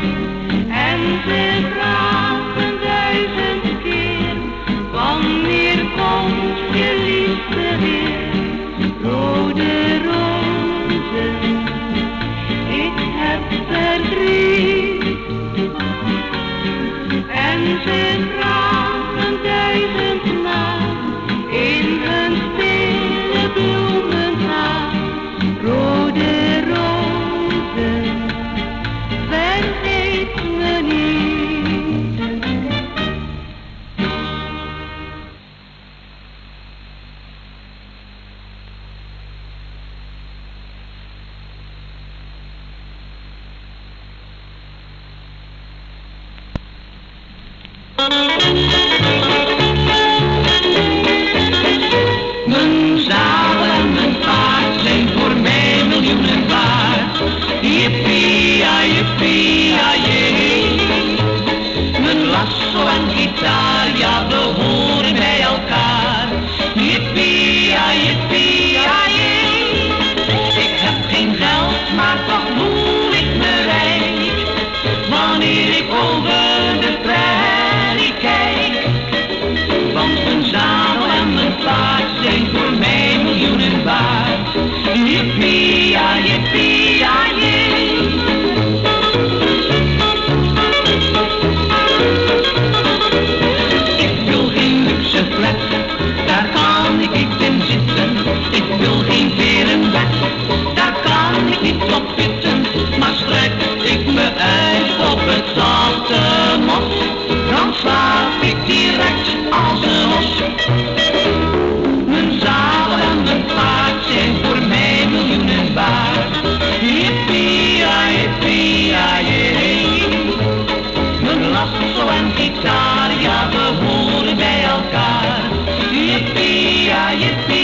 and this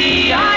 We are.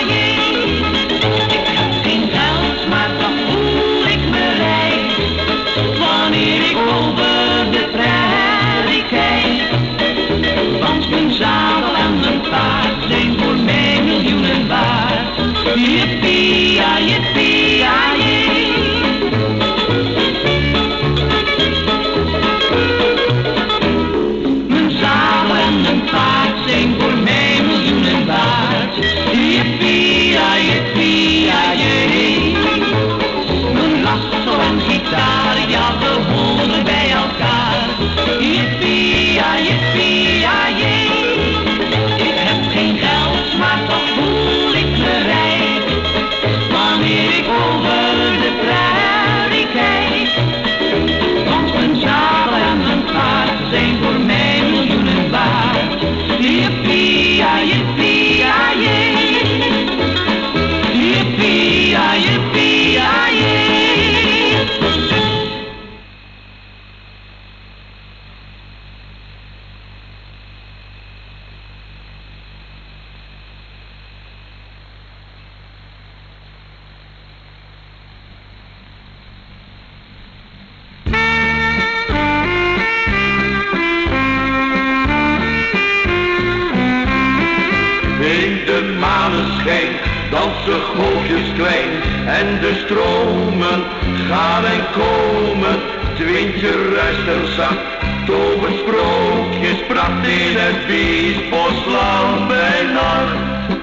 Dansen golfjes klein en de stromen gaan en komen. Het windje ruist er zacht, toversprookjes pracht in het Biesbosland bij nacht.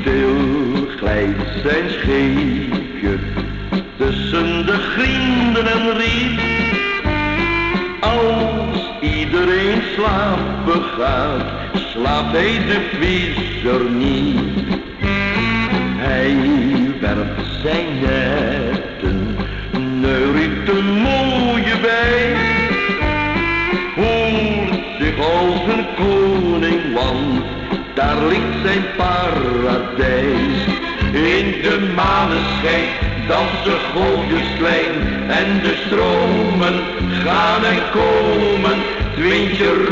Stil glijdt zijn scheepje tussen de grienden en riet. Als iedereen slapen gaat, slaapt hij de visser niet. Werpt zijn netten, neuriet de mooie bij. Voelt zich als een koning, want daar ligt zijn paradijs. In de maneschijn dansen golfjes klein en de stromen gaan en komen. Het windje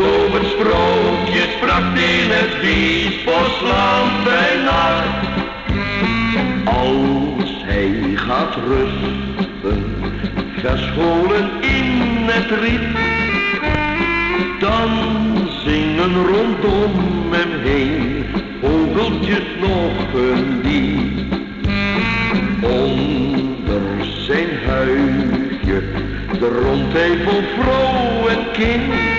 er toversprookjes pracht in het Biesbosland bij nacht. Als hij gaat rusten, verscholen in het riet, dan zingen rondom hem heen vogeltjes nog een lied. Onder zijn huidje droomt hij vol vrouw en kind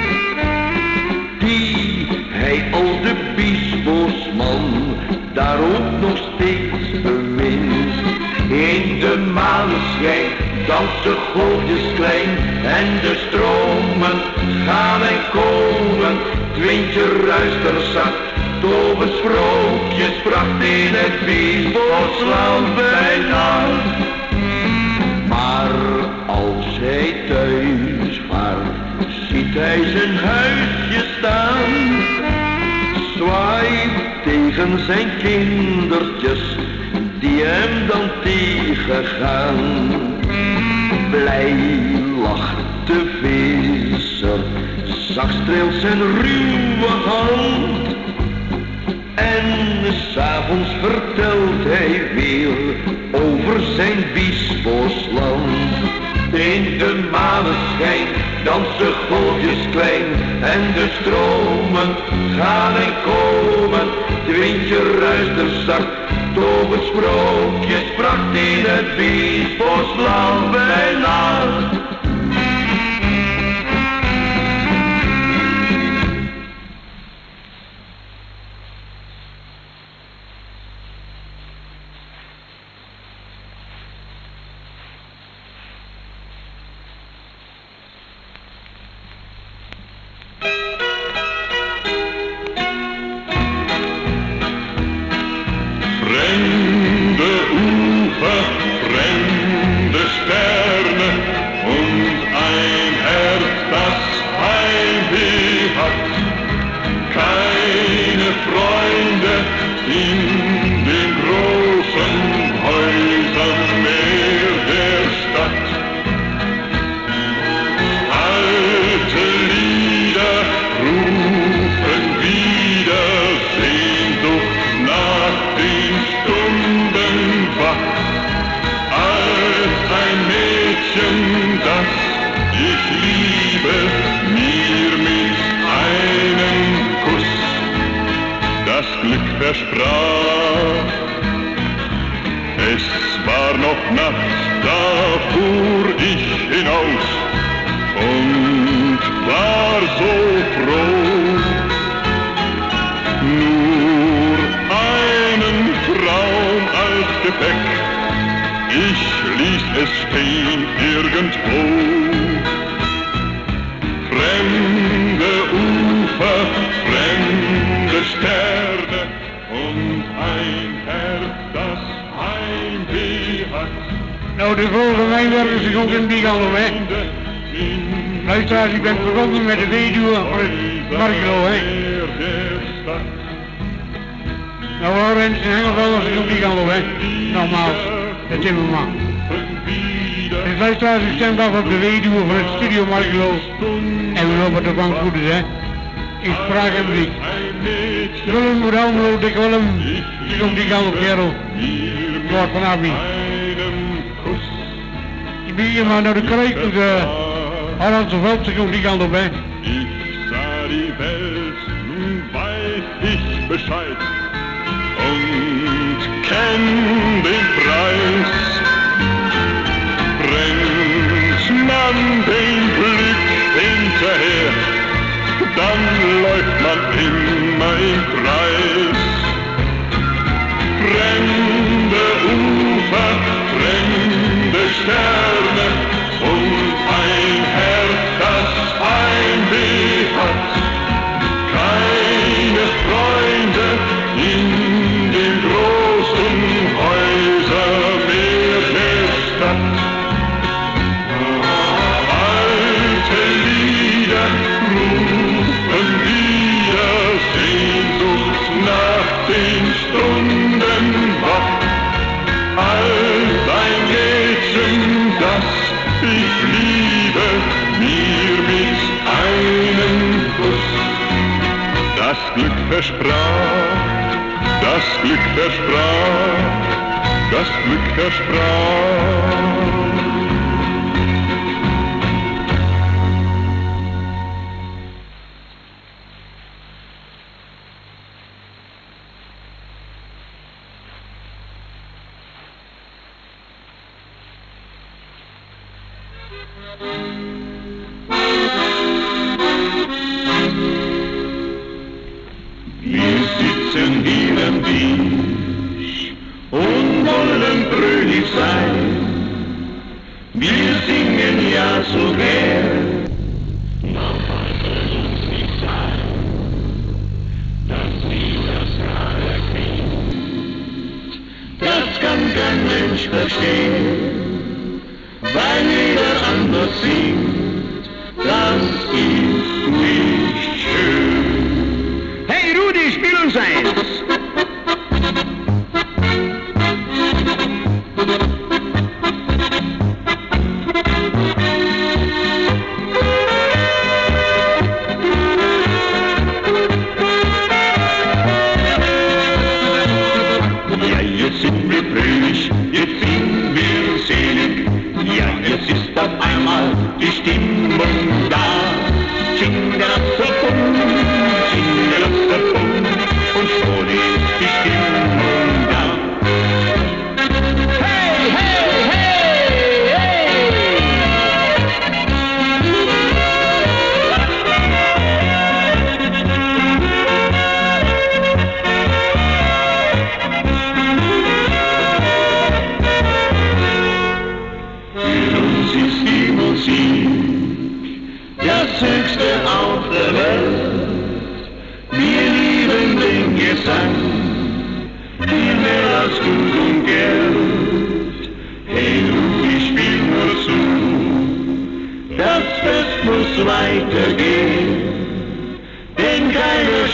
de biesbosman daar ook nog steeds bemint. In de maneschijn dansen golfjes klein en de stromen gaan en komen. Het windje ruist er zacht, toversprookjes pracht in het biesbosland bij. Maar als hij thuis vaart, ziet hij zijn huisje staan. Zijn kindertjes, die hem dan tegengaan. Blij lacht de visser, zacht streelt zijn ruwe hand. En s'avonds vertelt hij weer over zijn biesbosland. In de maneschijn dansen golfjes klein en de stromen gaan en komen. Het windje ruist er zacht, toversprookjes pracht in het biesbosland bij nacht. Glück versprach. Es war noch Nacht, da fuhr ich hinaus und war so froh. Nur einen Traum als Gepäck, ich ließ es stehen irgendwo. Fremde Ufer, fremde Sterne Nou, de volgende mijnwerkers zich ook in die kant op, hè. Luisteraars, ik ben verbonden met de weduwe van het Markelo, hè. Nou, Laurens en Hengelveld zich ook die kant op, hè. Nogmaals, de timmerman. Dus luisteraars, u stemt af op de weduwe van het studio Markelo. En we lopen de goed is, hè. Ik spraak hem niet. Willem Helmelo, dik Willem. Die komt die kant op, kerel. Lord van Abby. Hier maar naar de kreuk, dus uh, Hollandse veld, ze komt die kant op, hè. Ich sah die Welt, nun weiß ich Bescheid und kennt den Preis. Rennt man dem Glück hinterher, dann läuft man immer im Kreis. Fremde Ufer, das Glück versprach, das Glück versprach, das Glück versprach. Wir so gern. Manchmal soll uns nicht sein, dass sie das gerade klingt. Das kann kein Mensch verstehen, weil jeder anders singt. Das ist ist die Musik das Höchste auf der Welt. Wir lieben den Gesang, viel mehr als Gut und Geld. Hey du, ich spiel nur zu, das Fest muss weitergehen, denn keiner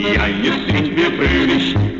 Я не в стрельбе прыгаюсь,